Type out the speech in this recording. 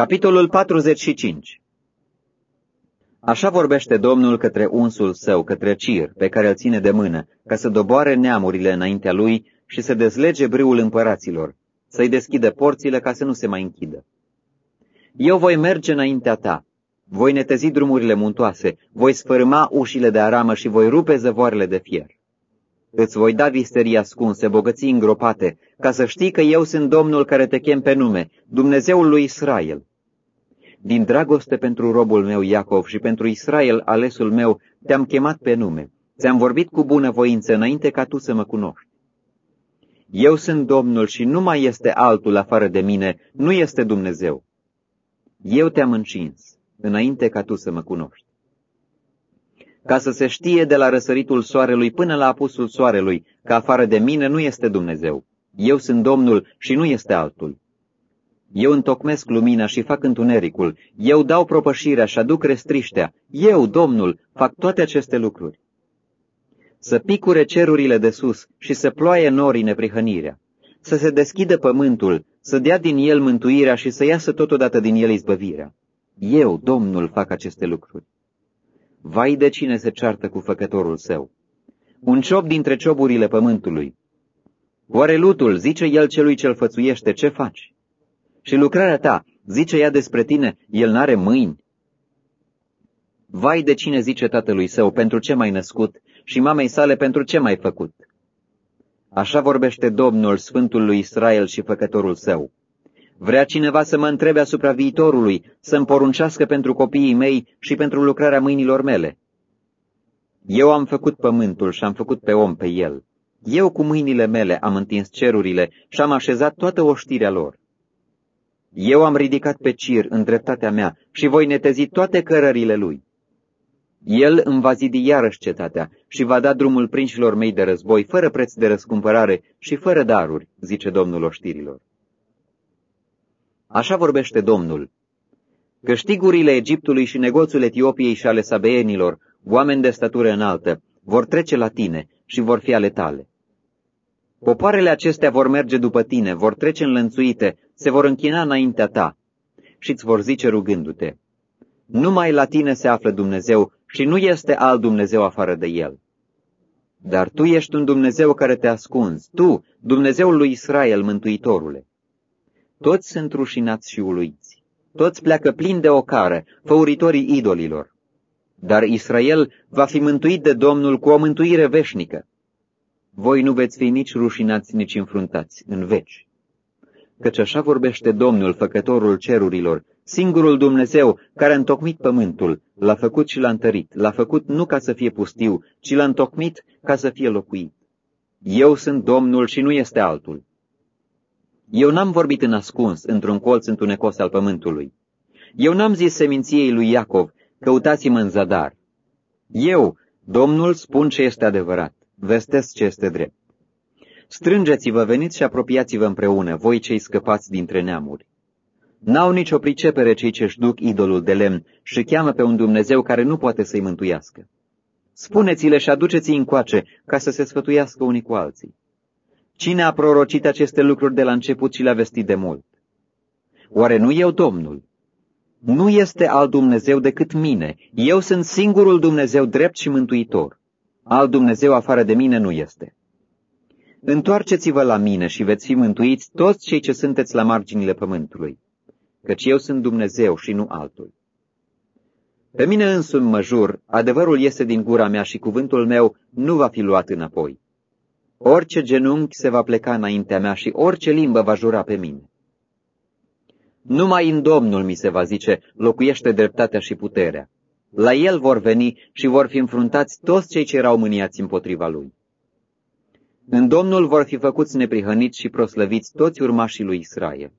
Capitolul 45 Așa vorbește Domnul către unsul său, către Cir, pe care îl ține de mână, ca să doboare neamurile înaintea lui și să dezlege brâul împăraților, să-i deschidă porțile ca să nu se mai închidă. Eu voi merge înaintea ta, voi netezi drumurile muntoase, voi sfărâma ușile de aramă și voi rupe zăvoarele de fier. Îți voi da visterii ascunse, bogății îngropate, ca să știi că eu sunt Domnul care te chem pe nume, Dumnezeul lui Israel. Din dragoste pentru robul meu Iacov și pentru Israel, alesul meu, te-am chemat pe nume. Ți-am vorbit cu bunăvoință înainte ca tu să mă cunoști. Eu sunt Domnul și nu mai este altul afară de mine, nu este Dumnezeu. Eu te-am încins, înainte ca tu să mă cunoști. Ca să se știe de la răsăritul soarelui până la apusul soarelui, că afară de mine nu este Dumnezeu. Eu sunt Domnul și nu este altul. Eu întocmesc lumina și fac întunericul, eu dau propășirea și aduc restriștea, eu, Domnul, fac toate aceste lucruri. Să picure cerurile de sus și să ploaie norii neprihănirea, să se deschidă pământul, să dea din el mântuirea și să iasă totodată din el izbăvirea. Eu, Domnul, fac aceste lucruri. Vai de cine se ceartă cu făcătorul său. Un ciop dintre cioburile pământului. Oare lutul, zice el celui ce-l fățuiește, ce faci? Și lucrarea ta, zice ea despre tine, el n-are mâini. Vai de cine zice tatălui său, pentru ce mai născut, și mamei sale, pentru ce mai făcut. Așa vorbește Domnul, Sfântul lui Israel și Făcătorul său. Vrea cineva să mă întrebe asupra viitorului, să-mi poruncească pentru copiii mei și pentru lucrarea mâinilor mele. Eu am făcut pământul și am făcut pe om pe el. Eu cu mâinile mele am întins cerurile și am așezat toată oștirea lor. Eu am ridicat pe cir în dreptatea mea și voi netezi toate cărările lui. El îmi va zidi iarăși cetatea și va da drumul prinșilor mei de război, fără preț de răscumpărare și fără daruri, zice Domnul oștirilor. Așa vorbește Domnul. Câștigurile Egiptului și negoțul Etiopiei și ale sabeenilor, oameni de statură înaltă, vor trece la tine și vor fi ale tale. Popoarele acestea vor merge după tine, vor trece înlănțuite, se vor închina înaintea ta și îți vor zice rugându-te. Numai la tine se află Dumnezeu și nu este alt Dumnezeu afară de El. Dar tu ești un Dumnezeu care te ascunzi, tu, Dumnezeul lui Israel, Mântuitorule. Toți sunt rușinați și uluiți, toți pleacă plini de ocară, făuritorii idolilor. Dar Israel va fi mântuit de Domnul cu o mântuire veșnică. Voi nu veți fi nici rușinați, nici înfruntați în veci. Căci așa vorbește Domnul, făcătorul cerurilor, singurul Dumnezeu care a întocmit pământul, l-a făcut și l-a întărit, l-a făcut nu ca să fie pustiu, ci l-a întocmit ca să fie locuit. Eu sunt Domnul și nu este altul. Eu n-am vorbit în ascuns, într-un colț întunecos al pământului. Eu n-am zis seminției lui Iacov, căutați-mă în zadar. Eu, Domnul, spun ce este adevărat, vestesc ce este drept. Strângeți-vă, veniți și apropiați-vă împreună, voi cei scăpați dintre neamuri. N-au nicio pricepere cei ce-și duc idolul de lemn și cheamă pe un Dumnezeu care nu poate să-i mântuiască. Spuneți-le și aduceți-i încoace ca să se sfătuiască unii cu alții. Cine a prorocit aceste lucruri de la început și le-a vestit de mult? Oare nu eu Domnul? Nu este alt Dumnezeu decât mine. Eu sunt singurul Dumnezeu drept și mântuitor. Alt Dumnezeu afară de mine nu este. Întoarceți-vă la mine și veți fi mântuiți toți cei ce sunteți la marginile pământului, căci eu sunt Dumnezeu și nu altul. Pe mine însumi mă jur, adevărul este din gura mea și cuvântul meu nu va fi luat înapoi. Orice genunchi se va pleca înaintea mea și orice limbă va jura pe mine. Numai în Domnul, mi se va zice, locuiește dreptatea și puterea. La el vor veni și vor fi înfruntați toți cei ce erau mâniați împotriva lui. În Domnul vor fi făcuți neprihăniți și proslăviți toți urmașii lui Israel.